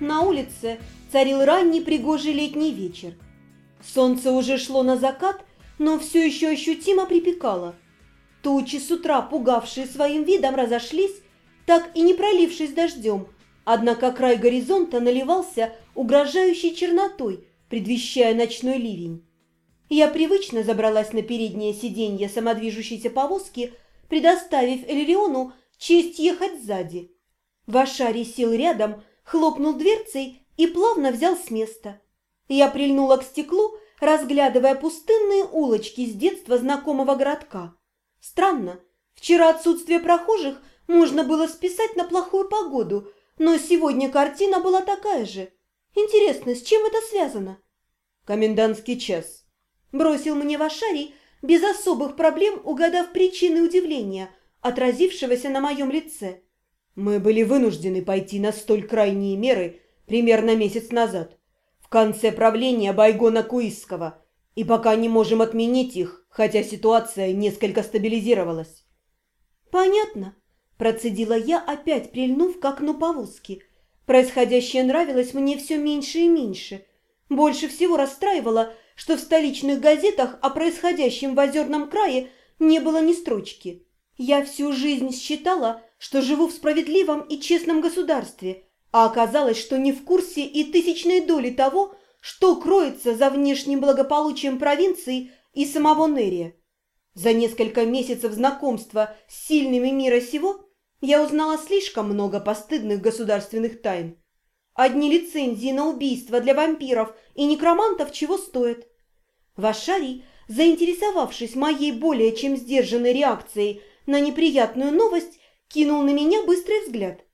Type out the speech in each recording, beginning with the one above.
На улице царил ранний пригожий летний вечер. Солнце уже шло на закат, но все еще ощутимо припекало. Тучи с утра, пугавшие своим видом, разошлись, так и не пролившись дождем, однако край горизонта наливался угрожающей чернотой, предвещая ночной ливень. Я привычно забралась на переднее сиденье самодвижущейся повозки, предоставив Элериону честь ехать сзади. Вашарий сел рядом, хлопнул дверцей и плавно взял с места. Я прильнула к стеклу, разглядывая пустынные улочки с детства знакомого городка. Странно, вчера отсутствие прохожих можно было списать на плохую погоду, но сегодня картина была такая же. Интересно, с чем это связано? Комендантский час. Бросил мне Вашарий, без особых проблем угадав причины удивления, отразившегося на моем лице. Мы были вынуждены пойти на столь крайние меры примерно месяц назад, в конце правления Байгона Куисского, и пока не можем отменить их, хотя ситуация несколько стабилизировалась. «Понятно», – процедила я, опять прильнув к окну повозки. Происходящее нравилось мне все меньше и меньше. Больше всего расстраивало, что в столичных газетах о происходящем в Озерном крае не было ни строчки. Я всю жизнь считала, что живу в справедливом и честном государстве, а оказалось, что не в курсе и тысячной доли того, что кроется за внешним благополучием провинции и самого Нерия. За несколько месяцев знакомства с сильными мира сего я узнала слишком много постыдных государственных тайн. Одни лицензии на убийство для вампиров и некромантов чего стоят. Вашарий, заинтересовавшись моей более чем сдержанной реакцией на неприятную новость, кинул на меня быстрый взгляд.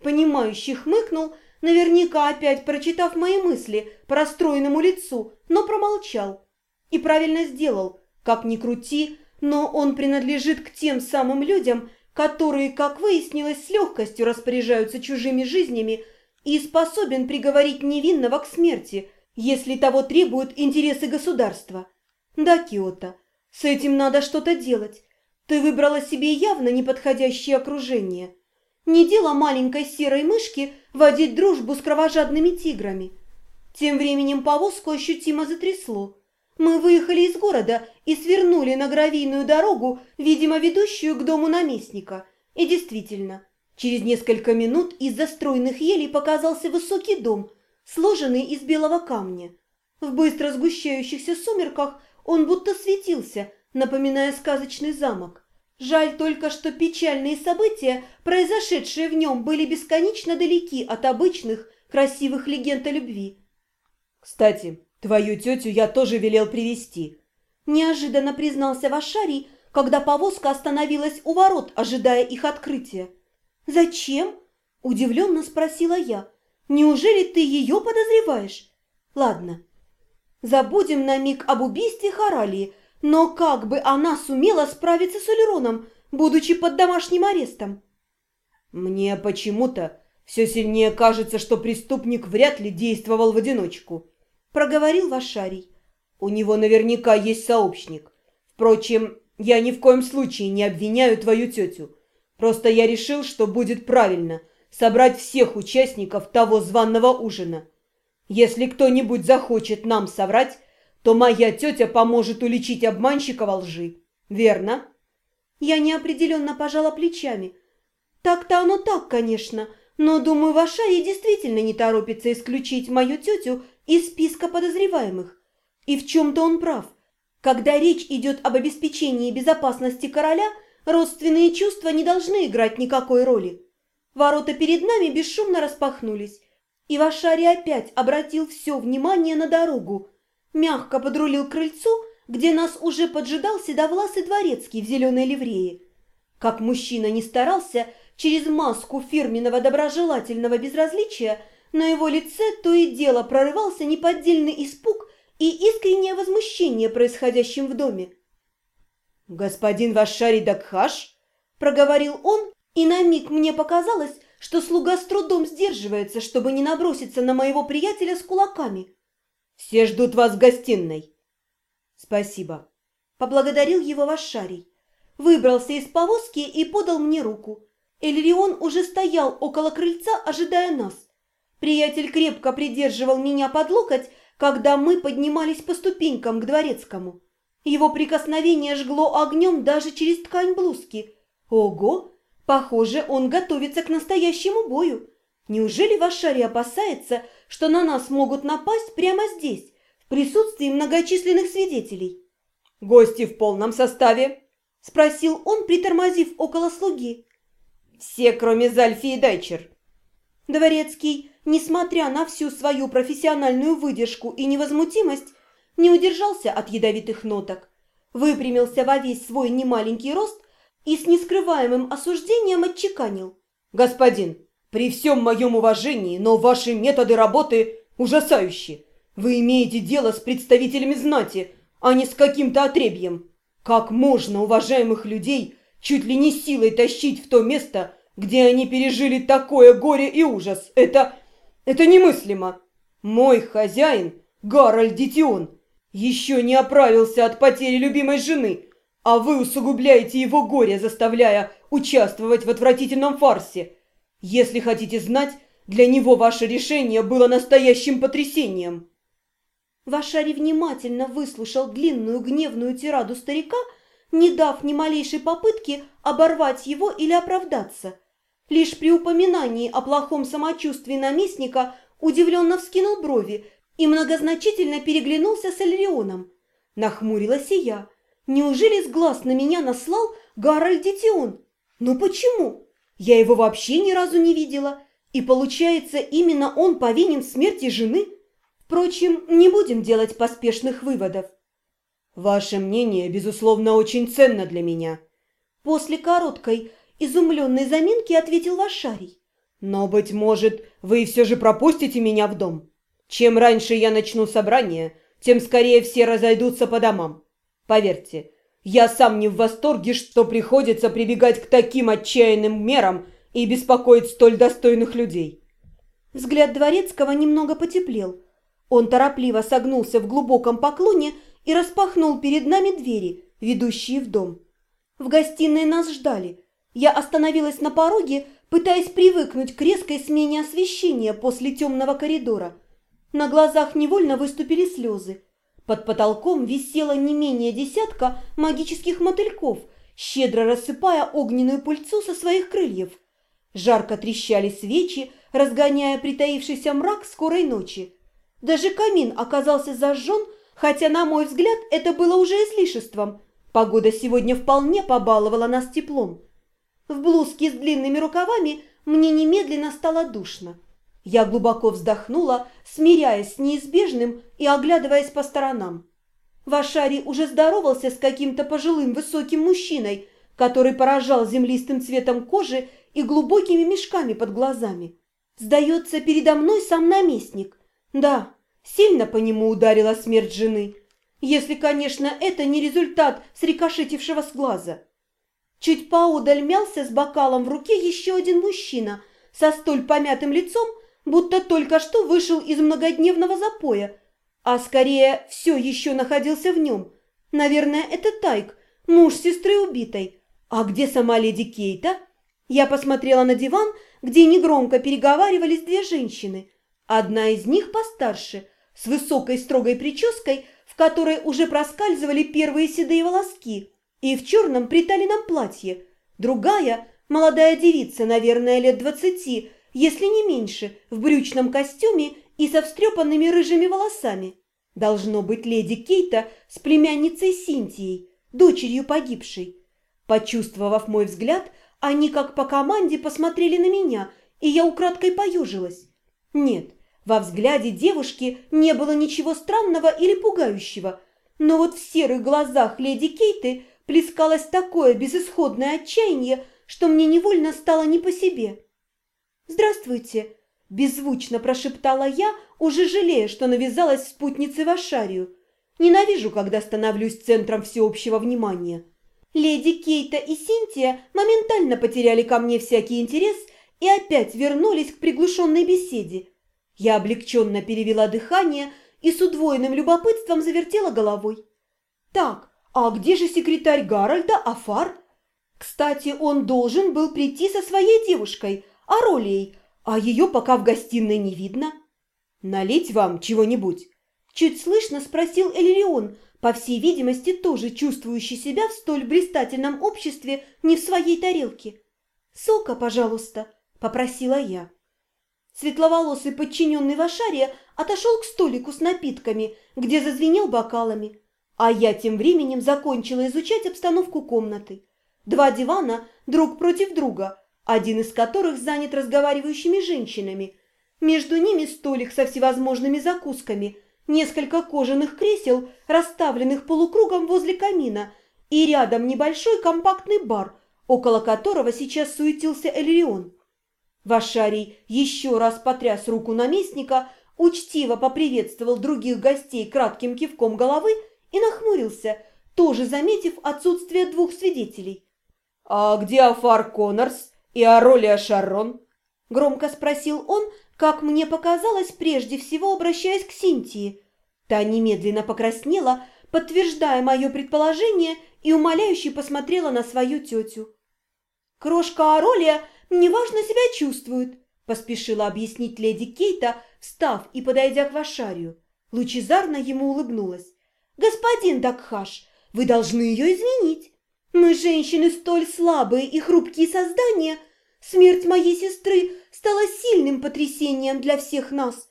Понимающий хмыкнул, наверняка опять прочитав мои мысли по расстроенному лицу, но промолчал. И правильно сделал, как ни крути, но он принадлежит к тем самым людям, которые, как выяснилось, с легкостью распоряжаются чужими жизнями и способен приговорить невинного к смерти, если того требуют интересы государства. Да, Киота, с этим надо что-то делать. Ты выбрала себе явно неподходящее окружение. Не дело маленькой серой мышки водить дружбу с кровожадными тиграми. Тем временем повозку ощутимо затрясло. Мы выехали из города и свернули на гравийную дорогу, видимо, ведущую к дому наместника. И действительно, через несколько минут из застроенных елей показался высокий дом, сложенный из белого камня. В быстро сгущающихся сумерках он будто светился, напоминая сказочный замок. Жаль только, что печальные события, произошедшие в нем, были бесконечно далеки от обычных красивых легенд о любви. «Кстати, твою тетю я тоже велел привести неожиданно признался Вашарий, когда повозка остановилась у ворот, ожидая их открытия. «Зачем?» – удивленно спросила я. «Неужели ты ее подозреваешь?» «Ладно, забудем на миг об убийстве Харалии, но как бы она сумела справиться с Улероном, будучи под домашним арестом?» «Мне почему-то все сильнее кажется, что преступник вряд ли действовал в одиночку», – проговорил Вашарий. У него наверняка есть сообщник. Впрочем, я ни в коем случае не обвиняю твою тетю. Просто я решил, что будет правильно собрать всех участников того званного ужина. Если кто-нибудь захочет нам соврать, то моя тетя поможет уличить обманщика во лжи. Верно? Я неопределенно пожала плечами. Так-то оно так, конечно, но, думаю, Вашарий действительно не торопится исключить мою тетю из списка подозреваемых. И в чем-то он прав. Когда речь идет об обеспечении безопасности короля, родственные чувства не должны играть никакой роли. Ворота перед нами бесшумно распахнулись, и Вашари опять обратил все внимание на дорогу, мягко подрулил к крыльцу, где нас уже поджидал седовласый дворецкий в зеленой ливрее. Как мужчина не старался, через маску фирменного доброжелательного безразличия на его лице то и дело прорывался неподдельный испуг и искреннее возмущение происходящим в доме. «Господин Вашари Дакхаш?» – проговорил он, и на миг мне показалось, что слуга с трудом сдерживается, чтобы не наброситься на моего приятеля с кулаками. «Все ждут вас в гостиной». «Спасибо», – поблагодарил его Вашарий. Выбрался из повозки и подал мне руку. Эльрион уже стоял около крыльца, ожидая нас. Приятель крепко придерживал меня под локоть, когда мы поднимались по ступенькам к дворецкому. Его прикосновение жгло огнем даже через ткань блузки. Ого! Похоже, он готовится к настоящему бою. Неужели Вашари опасается, что на нас могут напасть прямо здесь, в присутствии многочисленных свидетелей? «Гости в полном составе?» – спросил он, притормозив около слуги. «Все, кроме Зальфи и Дайчер». Дворецкий, несмотря на всю свою профессиональную выдержку и невозмутимость, не удержался от ядовитых ноток, выпрямился во весь свой немаленький рост и с нескрываемым осуждением отчеканил. «Господин, при всем моем уважении, но ваши методы работы ужасающие. Вы имеете дело с представителями знати, а не с каким-то отребьем. Как можно уважаемых людей чуть ли не силой тащить в то место, где они пережили такое горе и ужас? Это... это немыслимо. Мой хозяин, Гарольд Дитион, еще не оправился от потери любимой жены, а вы усугубляете его горе, заставляя участвовать в отвратительном фарсе. Если хотите знать, для него ваше решение было настоящим потрясением». Вашари внимательно выслушал длинную гневную тираду старика, не дав ни малейшей попытки оборвать его или оправдаться. Лишь при упоминании о плохом самочувствии наместника удивленно вскинул брови и многозначительно переглянулся с Эльрионом. Нахмурилась и я. Неужели с глаз на меня наслал Гарольд Детион? Ну почему? Я его вообще ни разу не видела. И получается, именно он повинен в смерти жены? Впрочем, не будем делать поспешных выводов. Ваше мнение, безусловно, очень ценно для меня. После короткой, изумленной заминки ответил Вашарий. Но, быть может, вы все же пропустите меня в дом? Чем раньше я начну собрание, тем скорее все разойдутся по домам. Поверьте, я сам не в восторге, что приходится прибегать к таким отчаянным мерам и беспокоить столь достойных людей. Взгляд Дворецкого немного потеплел. Он торопливо согнулся в глубоком поклоне и распахнул перед нами двери, ведущие в дом. В гостиной нас ждали. Я остановилась на пороге, пытаясь привыкнуть к резкой смене освещения после темного коридора. На глазах невольно выступили слезы. Под потолком висело не менее десятка магических мотыльков, щедро рассыпая огненную пыльцу со своих крыльев. Жарко трещали свечи, разгоняя притаившийся мрак скорой ночи. Даже камин оказался зажжен, хотя, на мой взгляд, это было уже излишеством. Погода сегодня вполне побаловала нас теплом. В блузке с длинными рукавами мне немедленно стало душно. Я глубоко вздохнула, смиряясь с неизбежным и оглядываясь по сторонам. Вашари уже здоровался с каким-то пожилым высоким мужчиной, который поражал землистым цветом кожи и глубокими мешками под глазами. Сдается передо мной сам наместник. Да, сильно по нему ударила смерть жены, если, конечно, это не результат срикошетившего с глаза. Чуть поодаль мялся с бокалом в руке еще один мужчина со столь помятым лицом, будто только что вышел из многодневного запоя, а скорее все еще находился в нем. Наверное, это Тайк, муж сестры убитой. А где сама леди Кейта? Я посмотрела на диван, где негромко переговаривались две женщины. Одна из них постарше, с высокой строгой прической, в которой уже проскальзывали первые седые волоски, и в черном приталенном платье. Другая, молодая девица, наверное, лет двадцати, если не меньше, в брючном костюме и со встрепанными рыжими волосами. Должно быть леди Кейта с племянницей Синтией, дочерью погибшей. Почувствовав мой взгляд, они как по команде посмотрели на меня, и я украдкой поежилась. Нет, во взгляде девушки не было ничего странного или пугающего, но вот в серых глазах леди Кейты плескалось такое безысходное отчаяние, что мне невольно стало не по себе. «Здравствуйте!» – беззвучно прошептала я, уже жалея, что навязалась спутнице в Ашарию. Ненавижу, когда становлюсь центром всеобщего внимания. Леди Кейта и Синтия моментально потеряли ко мне всякий интерес и опять вернулись к приглушенной беседе. Я облегченно перевела дыхание и с удвоенным любопытством завертела головой. «Так, а где же секретарь Гарольда, Афар?» Кстати, он должен был прийти со своей девушкой – Аролией, а ее пока в гостиной не видно. Налить вам чего-нибудь? Чуть слышно спросил Элерион, по всей видимости, тоже чувствующий себя в столь блистательном обществе не в своей тарелке. «Сока, пожалуйста», – попросила я. Светловолосый подчиненный Вашария отошел к столику с напитками, где зазвенел бокалами, а я тем временем закончила изучать обстановку комнаты. Два дивана друг против друга, один из которых занят разговаривающими женщинами. Между ними столик со всевозможными закусками, несколько кожаных кресел, расставленных полукругом возле камина, и рядом небольшой компактный бар, около которого сейчас суетился Эльрион. Вашарий еще раз потряс руку наместника, учтиво поприветствовал других гостей кратким кивком головы и нахмурился, тоже заметив отсутствие двух свидетелей. «А где Афар Коннорс и Аролия Шаррон?» – громко спросил он, как мне показалось, прежде всего обращаясь к Синтии. Та немедленно покраснела, подтверждая мое предположение, и умоляюще посмотрела на свою тетю. «Крошка Аролия неважно себя чувствует», – поспешила объяснить леди Кейта, встав и подойдя к Вашарию. Лучезарно ему улыбнулась. «Господин Дакхаш, вы должны ее изменить. Мы, женщины, столь слабые и хрупкие создания. Смерть моей сестры стала сильным потрясением для всех нас.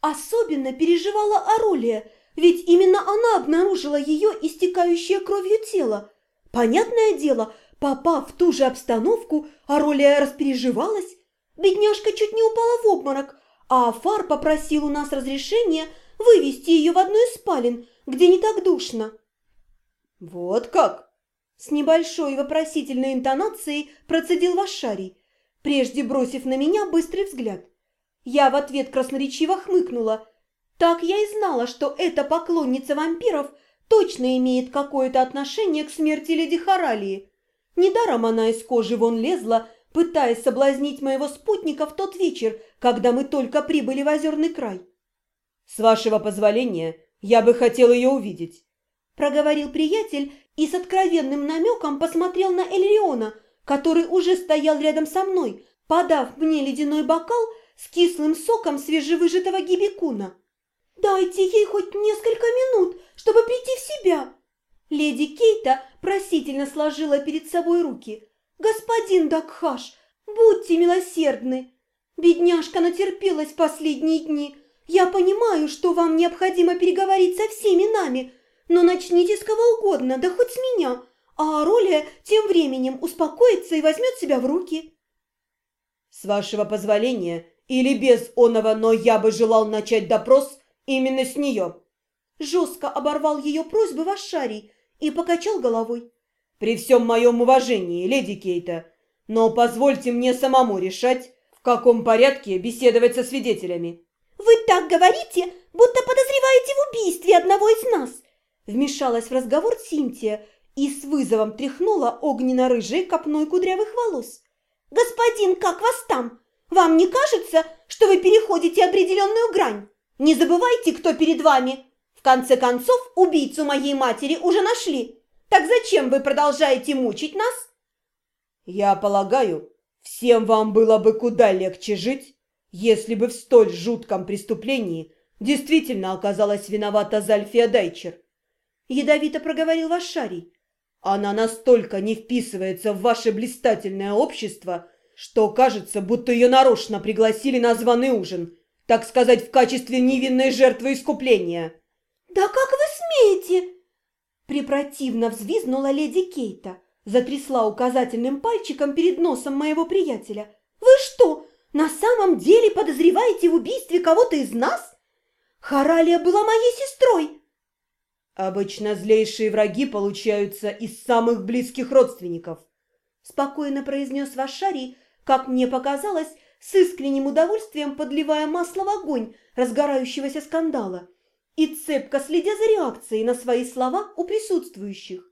Особенно переживала Аролия, ведь именно она обнаружила ее истекающее кровью тело. Понятное дело, попав в ту же обстановку, Аролия распереживалась. Бедняжка чуть не упала в обморок, а Афар попросил у нас разрешения вывести ее в одну из спален, где не так душно. «Вот как?» С небольшой вопросительной интонацией процедил Вашарий, прежде бросив на меня быстрый взгляд. Я в ответ красноречиво хмыкнула. Так я и знала, что эта поклонница вампиров точно имеет какое-то отношение к смерти леди Харалии. Недаром она из кожи вон лезла, пытаясь соблазнить моего спутника в тот вечер, когда мы только прибыли в Озерный край. «С вашего позволения, я бы хотел ее увидеть», – проговорил приятель и с откровенным намеком посмотрел на Эльриона, который уже стоял рядом со мной, подав мне ледяной бокал с кислым соком свежевыжатого гибикуна. «Дайте ей хоть несколько минут, чтобы прийти в себя!» Леди Кейта просительно сложила перед собой руки. «Господин Дакхаш, будьте милосердны! Бедняжка натерпелась последние дни. Я понимаю, что вам необходимо переговорить со всеми нами, но начните с кого угодно, да хоть с меня, а Аролия тем временем успокоится и возьмет себя в руки». «С вашего позволения, или без оного, но я бы желал начать допрос именно с нее». Жестко оборвал ее просьбы Вашарий и покачал головой. «При всем моем уважении, леди Кейта, но позвольте мне самому решать, в каком порядке беседовать со свидетелями». «Вы так говорите, будто подозреваете в убийстве одного из нас!» Вмешалась в разговор Синтия и с вызовом тряхнула огненно-рыжей копной кудрявых волос. «Господин, как вас там? Вам не кажется, что вы переходите определенную грань? Не забывайте, кто перед вами. В конце концов, убийцу моей матери уже нашли. Так зачем вы продолжаете мучить нас? Я полагаю, всем вам было бы куда легче жить, если бы в столь жутком преступлении действительно оказалась виновата Зальфия Дайчер. Ядовито проговорил Вашарий. Она настолько не вписывается в ваше блистательное общество, что кажется, будто ее нарочно пригласили на званый ужин, так сказать, в качестве невинной жертвы искупления». «Да как вы смеете?» Препротивно взвизгнула леди Кейта, затрясла указательным пальчиком перед носом моего приятеля. «Вы что, на самом деле подозреваете в убийстве кого-то из нас? Харалия была моей сестрой!» «Обычно злейшие враги получаются из самых близких родственников», спокойно произнес Вашарий, как мне показалось, с искренним удовольствием подливая масло в огонь разгорающегося скандала и цепко следя за реакцией на свои слова у присутствующих.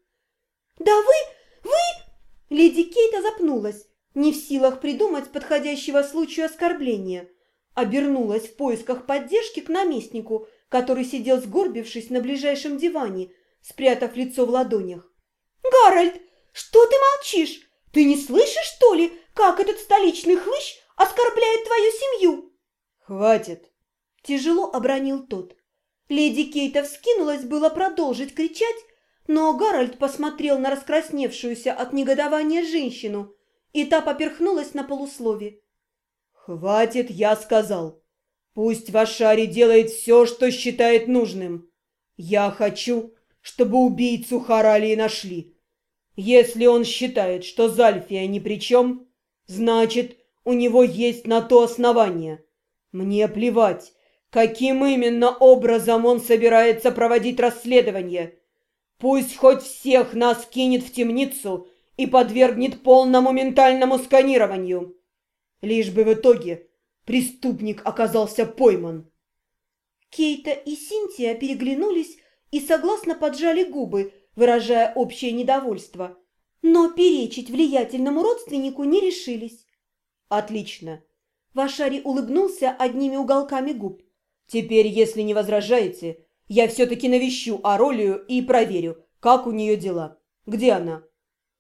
«Да вы... вы...» Леди Кейта запнулась, не в силах придумать подходящего случая оскорбления. Обернулась в поисках поддержки к наместнику, который сидел сгорбившись на ближайшем диване, спрятав лицо в ладонях. «Гарольд, что ты молчишь? Ты не слышишь, что ли, как этот столичный хлыщ оскорбляет твою семью!» «Хватит!» – тяжело обронил тот. Леди Кейта вскинулась было продолжить кричать, но Гарольд посмотрел на раскрасневшуюся от негодования женщину, и та поперхнулась на полуслове. «Хватит, я сказал. Пусть Вашари делает все, что считает нужным. Я хочу, чтобы убийцу Харалии нашли. Если он считает, что Зальфия ни при чем, значит, у него есть на то основание. Мне плевать, каким именно образом он собирается проводить расследование. Пусть хоть всех нас кинет в темницу и подвергнет полному ментальному сканированию. Лишь бы в итоге преступник оказался пойман. Кейта и Синтия переглянулись и согласно поджали губы, выражая общее недовольство. Но перечить влиятельному родственнику не решились. «Отлично!» Вашари улыбнулся одними уголками губ. «Теперь, если не возражаете, я все-таки навещу Аролию и проверю, как у нее дела. Где она?»